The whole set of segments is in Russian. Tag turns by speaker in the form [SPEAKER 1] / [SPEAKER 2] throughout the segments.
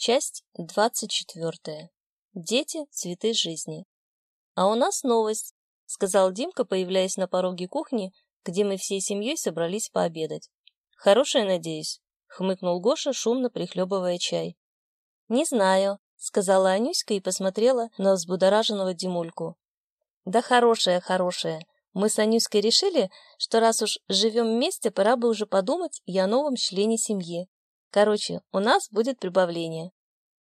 [SPEAKER 1] Часть двадцать четвертая. Дети – цветы жизни. А у нас новость, сказал Димка, появляясь на пороге кухни, где мы всей семьей собрались пообедать. Хорошая, надеюсь, хмыкнул Гоша, шумно прихлебывая чай. Не знаю, сказала Анюська и посмотрела на взбудораженного Димульку. Да хорошая, хорошая. Мы с Анюськой решили, что раз уж живем вместе, пора бы уже подумать и о новом члене семьи. Короче, у нас будет прибавление.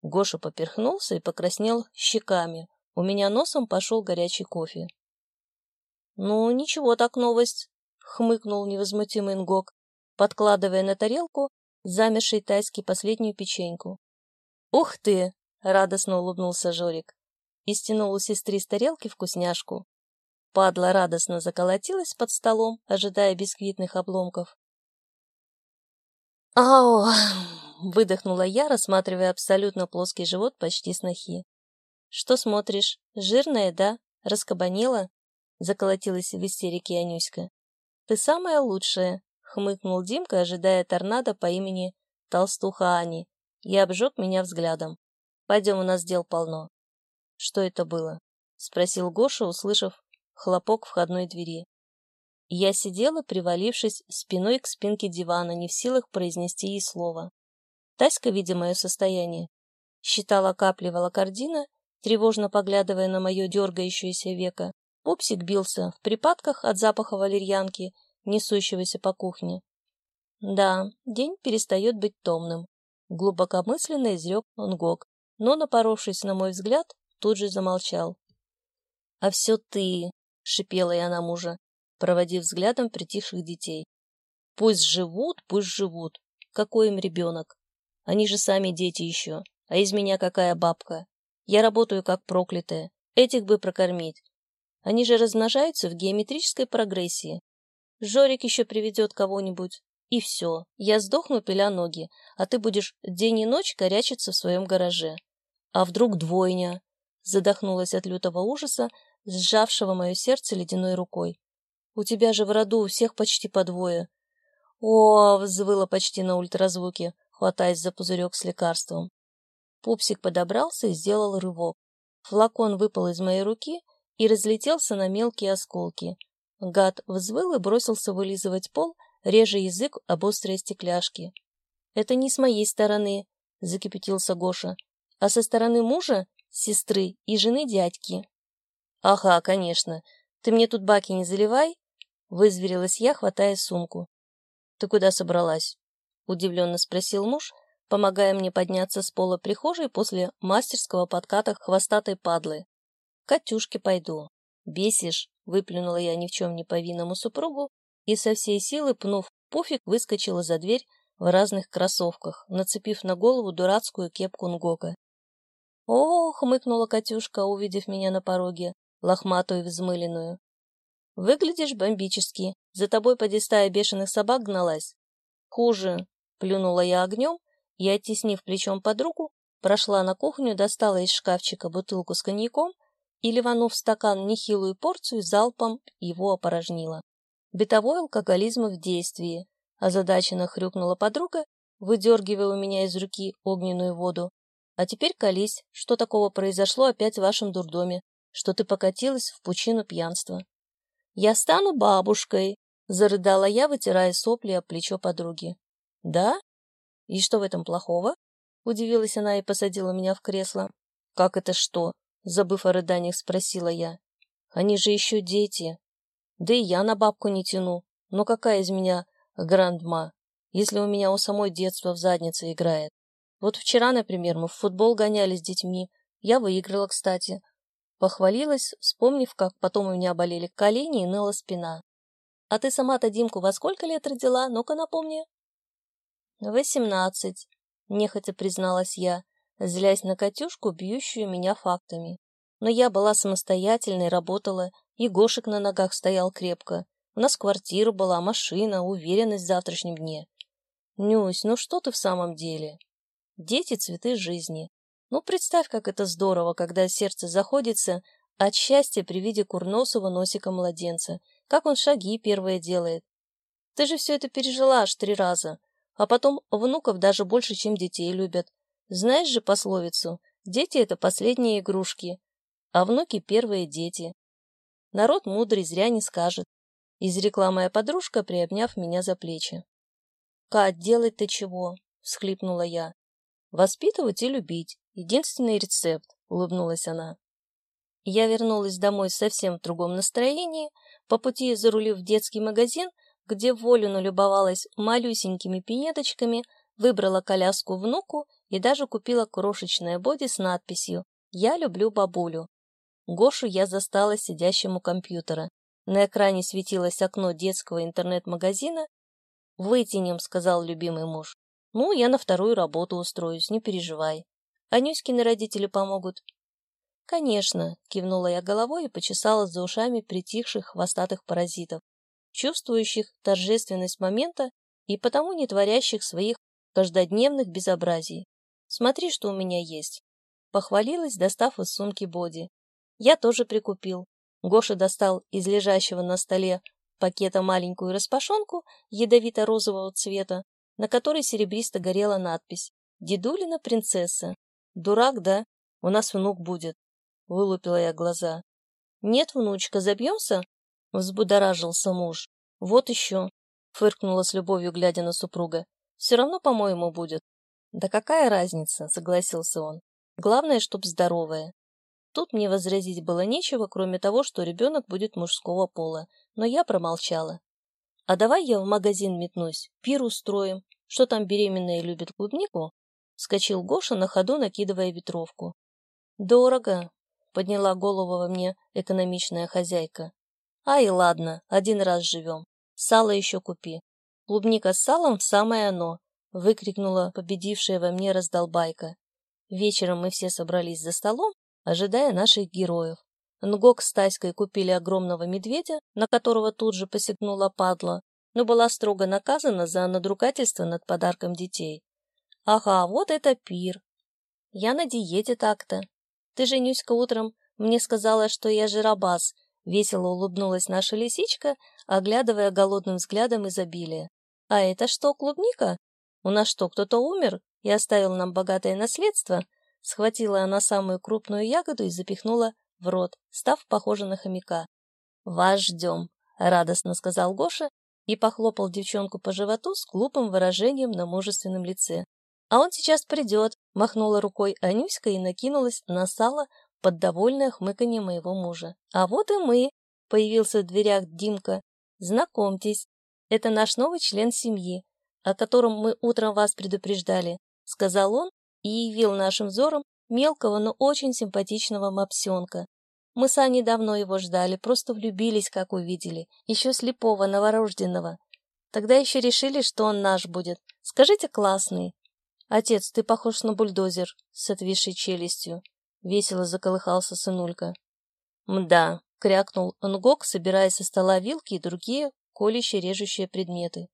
[SPEAKER 1] Гоша поперхнулся и покраснел щеками. У меня носом пошел горячий кофе. Ну, ничего так новость, хмыкнул невозмутимый Нгок, подкладывая на тарелку замерший тайский последнюю печеньку. Ух ты! радостно улыбнулся Жорик и стянул у сестры с тарелки вкусняшку. Падла радостно заколотилась под столом, ожидая бисквитных обломков. «Ау!» — выдохнула я, рассматривая абсолютно плоский живот почти снохи. «Что смотришь? Жирная, да? Раскабанела?» — заколотилась в истерике Анюська. «Ты самая лучшая!» — хмыкнул Димка, ожидая торнадо по имени Толстуха Ани, и обжег меня взглядом. «Пойдем, у нас дел полно». «Что это было?» — спросил Гоша, услышав хлопок входной двери. Я сидела, привалившись спиной к спинке дивана, не в силах произнести ей слово. Таська, видя мое состояние, считала капли волокордина, тревожно поглядывая на мое дергающееся веко. Пупсик бился в припадках от запаха валерьянки, несущегося по кухне. Да, день перестает быть томным. Глубокомысленно изрек Нгок, но, напоровшись на мой взгляд, тут же замолчал. — А все ты, — шипела я на мужа, проводив взглядом притихших детей. Пусть живут, пусть живут. Какой им ребенок? Они же сами дети еще. А из меня какая бабка? Я работаю как проклятая. Этих бы прокормить. Они же размножаются в геометрической прогрессии. Жорик еще приведет кого-нибудь. И все. Я сдохну, пиля ноги, а ты будешь день и ночь корячиться в своем гараже. А вдруг двойня? Задохнулась от лютого ужаса, сжавшего мое сердце ледяной рукой. У тебя же в роду всех почти по двое. О, взвыла почти на ультразвуке, хватаясь за пузырек с лекарством. Пупсик подобрался и сделал рывок. Флакон выпал из моей руки и разлетелся на мелкие осколки. Гад взвыл и бросился вылизывать пол, реже язык об острые стекляшки. «Это не с моей стороны», — закипятился Гоша, «а со стороны мужа, сестры и жены дядьки». «Ага, конечно. Ты мне тут баки не заливай, Вызверилась я, хватая сумку. «Ты куда собралась?» — удивленно спросил муж, помогая мне подняться с пола прихожей после мастерского подката хвостатой падлы. «Катюшке пойду». «Бесишь!» — выплюнула я ни в чем не повинному супругу и со всей силы, пнув пуфик, выскочила за дверь в разных кроссовках, нацепив на голову дурацкую кепку Нгока. «Ох!» — хмыкнула Катюшка, увидев меня на пороге, лохматую и взмыленную. Выглядишь бомбически. За тобой поди стая бешеных собак гналась. Хуже. Плюнула я огнем и, оттеснив плечом подругу, прошла на кухню, достала из шкафчика бутылку с коньяком и, ливанув в стакан нехилую порцию, залпом его опорожнила. Бытовой алкоголизм в действии. Озадаченно хрюкнула подруга, выдергивая у меня из руки огненную воду. А теперь колись, что такого произошло опять в вашем дурдоме, что ты покатилась в пучину пьянства. «Я стану бабушкой», — зарыдала я, вытирая сопли о плечо подруги. «Да? И что в этом плохого?» — удивилась она и посадила меня в кресло. «Как это что?» — забыв о рыданиях, спросила я. «Они же еще дети. Да и я на бабку не тяну. Но какая из меня грандма, если у меня у самой детство в заднице играет? Вот вчера, например, мы в футбол гоняли с детьми. Я выиграла, кстати. Похвалилась, вспомнив, как потом у меня болели колени и ныла спина. «А ты сама-то Димку во сколько лет родила? Ну-ка напомни». «Восемнадцать», — нехотя призналась я, злясь на Катюшку, бьющую меня фактами. Но я была самостоятельной, работала, и Гошек на ногах стоял крепко. У нас квартира была, машина, уверенность в завтрашнем дне. Нюсь, ну что ты в самом деле? Дети — цветы жизни. Ну, представь, как это здорово, когда сердце заходится от счастья при виде курносого носика младенца, как он шаги первые делает. Ты же все это пережила аж три раза, а потом внуков даже больше, чем детей любят. Знаешь же пословицу «Дети — это последние игрушки, а внуки — первые дети». Народ мудрый зря не скажет. Изрекла моя подружка, приобняв меня за плечи. «Кать, делать-то чего?» — всхлипнула я. «Воспитывать и любить. Единственный рецепт», — улыбнулась она. Я вернулась домой совсем в другом настроении, по пути зарулив в детский магазин, где волю налюбовалась малюсенькими пинеточками, выбрала коляску внуку и даже купила крошечное боди с надписью «Я люблю бабулю». Гошу я застала сидящим у компьютера. На экране светилось окно детского интернет-магазина. «Вытянем», — сказал любимый муж. «Ну, я на вторую работу устроюсь, не переживай. Анюськины родители помогут». «Конечно», — кивнула я головой и почесала за ушами притихших хвостатых паразитов, чувствующих торжественность момента и потому не творящих своих каждодневных безобразий. Смотри, что у меня есть. Похвалилась, достав из сумки боди. Я тоже прикупил. Гоша достал из лежащего на столе пакета маленькую распашонку ядовито-розового цвета, на которой серебристо горела надпись «Дедулина принцесса». Дурак, да? У нас внук будет. Вылупила я глаза. Нет, внучка, забьемся? Взбудоражился муж. Вот еще. Фыркнула с любовью, глядя на супруга. Все равно, по-моему, будет. Да какая разница, согласился он. Главное, чтоб здоровая. Тут мне возразить было нечего, кроме того, что ребенок будет мужского пола, но я промолчала. А давай я в магазин метнусь, пир устроим. Что там беременная любит клубнику? Вскочил Гоша на ходу, накидывая ветровку. Дорого, подняла голову во мне экономичная хозяйка. Ай, ладно, один раз живем. Сало еще купи. Клубника с салом самое оно, выкрикнула победившая во мне раздолбайка. Вечером мы все собрались за столом, ожидая наших героев. Нгок с Таськой купили огромного медведя, на которого тут же посягнула падла, но была строго наказана за надругательство над подарком детей. Ага, вот это пир. Я на диете так-то. Ты же, Нюська, утром мне сказала, что я жиробас. Весело улыбнулась наша лисичка, оглядывая голодным взглядом изобилие. А это что, клубника? У нас что, кто-то умер и оставил нам богатое наследство? Схватила она самую крупную ягоду и запихнула в рот, став похожа на хомяка. «Вас ждем», — радостно сказал Гоша и похлопал девчонку по животу с глупым выражением на мужественном лице. «А он сейчас придет», — махнула рукой Анюська и накинулась на сало под довольное хмыканье моего мужа. «А вот и мы», — появился в дверях Димка. «Знакомьтесь, это наш новый член семьи, о котором мы утром вас предупреждали», — сказал он и явил нашим взором мелкого, но очень симпатичного мопсенка. Мы с Аней давно его ждали, просто влюбились, как увидели, еще слепого, новорожденного. Тогда еще решили, что он наш будет. Скажите, классный. Отец, ты похож на бульдозер с отвисшей челюстью. Весело заколыхался сынулька. Мда, крякнул Нгок, собирая со стола вилки и другие колюще-режущие предметы.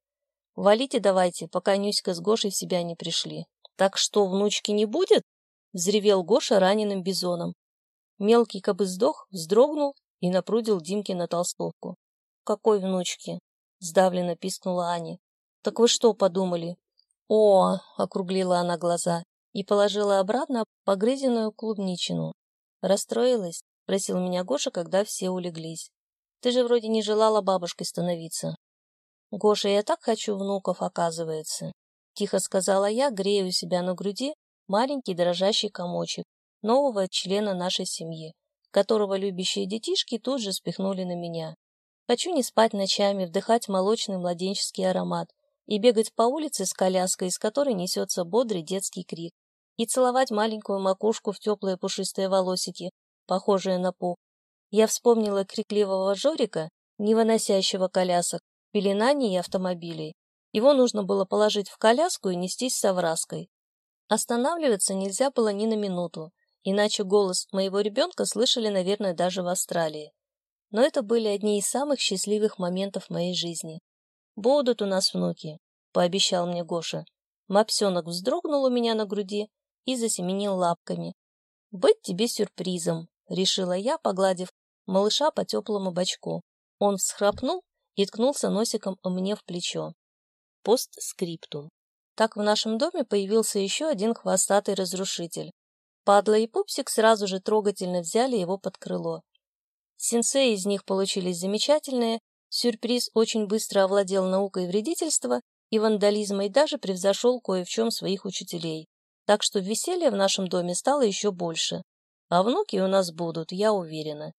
[SPEAKER 1] Валите давайте, пока Нюська с Гошей в себя не пришли. «Так что, внучки не будет?» — взревел Гоша раненым бизоном. Мелкий кобы сдох, вздрогнул и напрудил Димке на толстовку. «Какой внучки?» — сдавленно пискнула Аня. «Так вы что подумали?» «О!» — округлила она глаза и положила обратно погрызенную клубничину. «Расстроилась?» — просил меня Гоша, когда все улеглись. «Ты же вроде не желала бабушкой становиться». «Гоша, я так хочу внуков, оказывается». — тихо сказала я, грея у себя на груди маленький дрожащий комочек нового члена нашей семьи, которого любящие детишки тут же спихнули на меня. Хочу не спать ночами, вдыхать молочный младенческий аромат и бегать по улице с коляской, из которой несется бодрый детский крик, и целовать маленькую макушку в теплые пушистые волосики, похожие на пух. Я вспомнила крикливого Жорика, не выносящего колясок, пеленаний и автомобилей, его нужно было положить в коляску и нестись с овраской. Останавливаться нельзя было ни на минуту, иначе голос моего ребенка слышали, наверное, даже в Австралии. Но это были одни из самых счастливых моментов моей жизни. «Будут у нас внуки», — пообещал мне Гоша. Мопсенок вздрогнул у меня на груди и засеменил лапками. «Быть тебе сюрпризом», — решила я, погладив малыша по теплому бочку. Он всхрапнул и ткнулся носиком мне в плечо. Постскриптум. Так в нашем доме появился еще один хвостатый разрушитель. Падла и Пупсик сразу же трогательно взяли его под крыло. Сенсеи из них получились замечательные, сюрприз очень быстро овладел наукой вредительства и вандализма и даже превзошел кое в чем своих учителей. Так что веселья в нашем доме стало еще больше. А внуки у нас будут, я уверена.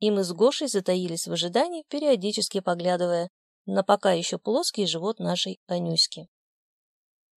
[SPEAKER 1] И мы с Гошей затаились в ожидании, периодически поглядывая на пока еще плоский живот нашей Анюськи.